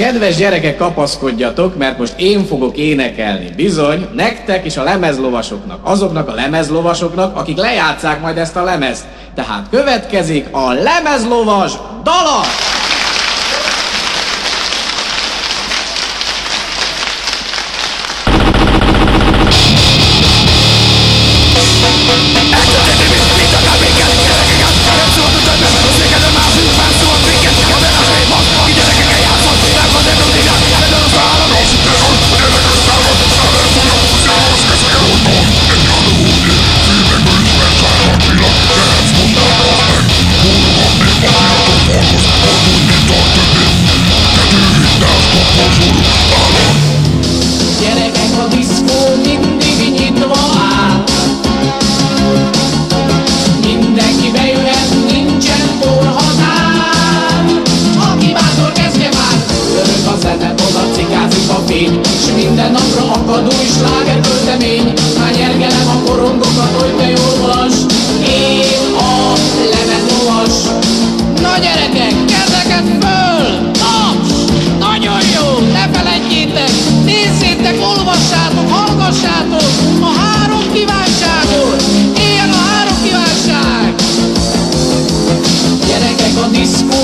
Kedves gyerekek, kapaszkodjatok, mert most én fogok énekelni. Bizony, nektek és a lemezlovasoknak, azoknak a lemezlovasoknak, akik lejátszák majd ezt a lemezt. Tehát következik a lemezlovas dala! magad új slágerköltemény Már nyergelem a korongokat, hogy te jól vas Én a lemezlovas Na gyerekek, kezeket föl! Taps! Nagyon jó! Ne felejtjétek! Nézzétek, olvassátok, hallgassátok! A három kívánságot! Éljen a három kívánság! Gyerekek a diszkó